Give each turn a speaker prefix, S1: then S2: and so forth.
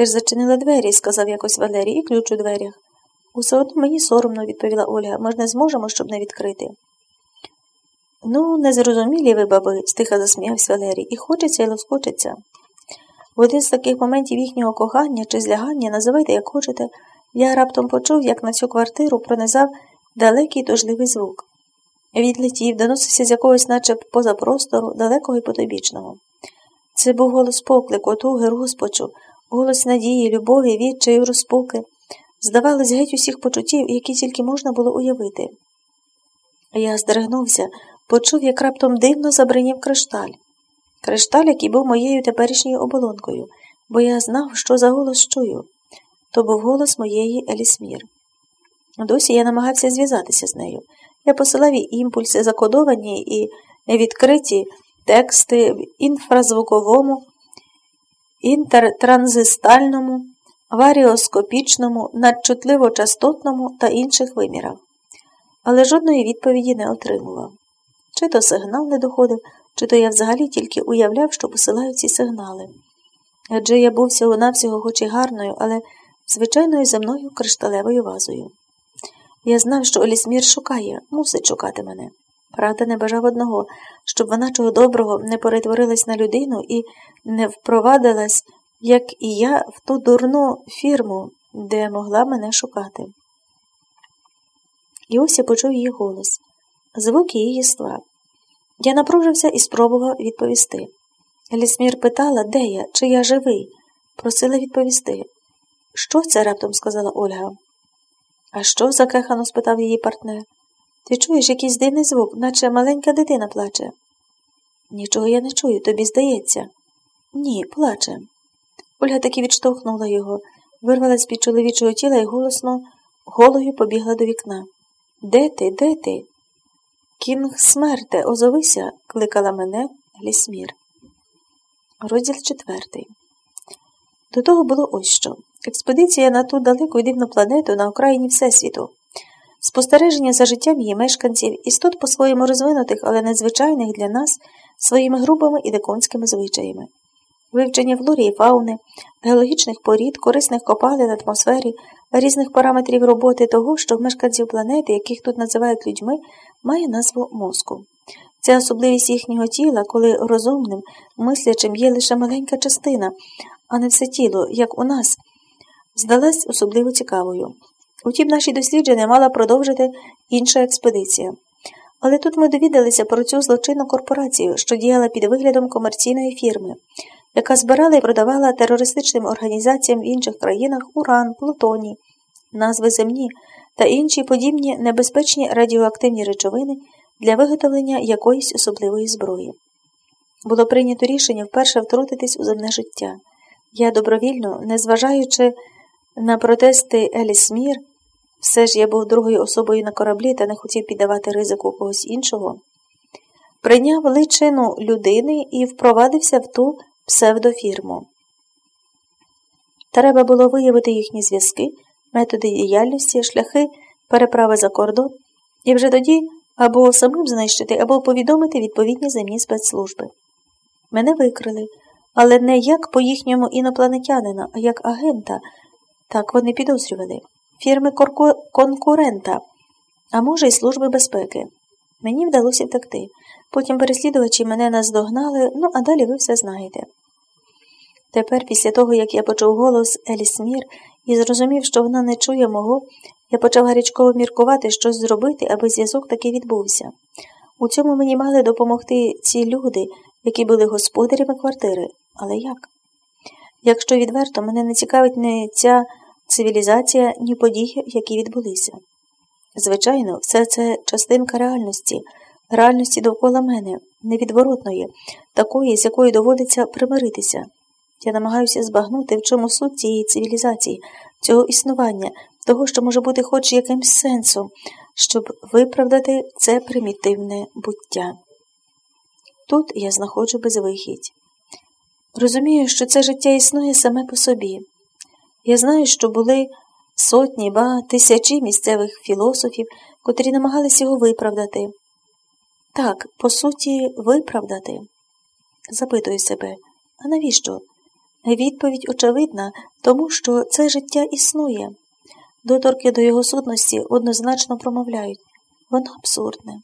S1: Ти ж зачинила двері, сказав якось Валерій, і ключ у дверях. Усе одно мені соромно, відповіла Ольга. Ми ж не зможемо, щоб не відкрити. Ну, незрозумілі ви, баби, стиха засміявся Валерій, і хочеться, і лоскочеться. В один з таких моментів їхнього кохання чи злягання, називайте, як хочете, я раптом почув, як на цю квартиру пронизав далекий тужливий звук. Відлетів, доносився з якогось, наче поза простору, далекого і потойбічного. Це був голос поклику, туги, розпачу, голос надії, любові, відчаю, розпуки. Здавалось, геть усіх почуттів, які тільки можна було уявити. Я здригнувся, почув, як раптом дивно забринів кришталь. Кришталь, який був моєю теперішньою оболонкою, бо я знав, що за голос чую. То був голос моєї Елісмір. Досі я намагався зв'язатися з нею. Я посилав їй імпульси, закодовані і відкриті тексти в інфразвуковому, інтертранзистальному, варіоскопічному, надчутливо частотному та інших вимірах. Але жодної відповіді не отримував. Чи то сигнал не доходив, чи то я взагалі тільки уявляв, що посилаю ці сигнали. Адже я був всього навсього хоч і гарною, але звичайною земною кришталевою вазою. Я знав, що Олісмір шукає, мусить шукати мене. Правда, не бажав одного, щоб вона чого доброго не перетворилась на людину і не впровадилась, як і я, в ту дурну фірму, де могла мене шукати. І ось я почув її голос, звук її єства. Я напружився і спробував відповісти. Лісмір питала, де я, чи я живий, просила відповісти. Що це? раптом сказала Ольга. А що? закехано спитав її партнер. Ти чуєш якийсь дивний звук, наче маленька дитина плаче. Нічого я не чую, тобі здається. Ні, плаче. Ольга таки відштовхнула його, вирвалась під чоловічого тіла і голосно голою побігла до вікна. Де ти, де ти? Кінг смерте, озовися, кликала мене Глісмір. Розділ четвертий. До того було ось що. Експедиція на ту далеку і дивну планету на окраїні Всесвіту. Спостереження за життям її мешканців, істот по-своєму розвинутих, але незвичайних для нас, своїми грубими і диконськими звичаями. Вивчення флорі фауни, геологічних порід, корисних копалин, атмосфері, різних параметрів роботи того, що в мешканців планети, яких тут називають людьми, має назву мозку. Ця особливість їхнього тіла, коли розумним, мислячим є лише маленька частина, а не все тіло, як у нас, здалась особливо цікавою. Утім, наші дослідження мала продовжити інша експедиція. Але тут ми довідалися про цю злочинну корпорацію, що діяла під виглядом комерційної фірми, яка збирала і продавала терористичним організаціям в інших країнах уран, плутоній, назви земні та інші подібні небезпечні радіоактивні речовини для виготовлення якоїсь особливої зброї. Було прийнято рішення вперше втрутитись у земне життя. Я добровільно, незважаючи на протести Елісмір, все ж я був другою особою на кораблі та не хотів піддавати ризику когось іншого, прийняв личину людини і впровадився в ту псевдофірму. Треба було виявити їхні зв'язки, методи діяльності, шляхи переправи за кордон, і вже тоді або самим знищити, або повідомити відповідні земні спецслужби. Мене викрили, але не як по їхньому інопланетянина, а як агента, так вони підозрювали, фірми конкурента, а може, й Служби безпеки. Мені вдалося втекти. Потім переслідувачі мене наздогнали, ну а далі ви все знаєте. Тепер, після того, як я почув голос Елісмір і зрозумів, що вона не чує мого, я почав гарячково міркувати, щось зробити, аби зв'язок таки відбувся. У цьому мені мали допомогти ці люди, які були господарями квартири. Але як? Якщо відверто, мене не цікавить не ця цивілізація, ні події, які відбулися. Звичайно, все це частинка реальності, реальності довкола мене, невідворотної, такої, з якою доводиться примиритися. Я намагаюся збагнути, в чому суть цієї цивілізації, цього існування, того, що може бути хоч якимсь сенсом, щоб виправдати це примітивне буття. Тут я знаходжу безвихідь. Розумію, що це життя існує саме по собі. Я знаю, що були сотні, ба тисячі місцевих філософів, котрі намагалися його виправдати. Так, по суті, виправдати. Запитую себе, а навіщо? Відповідь очевидна, тому що це життя існує. Доторки до його сутності однозначно промовляють воно абсурдне.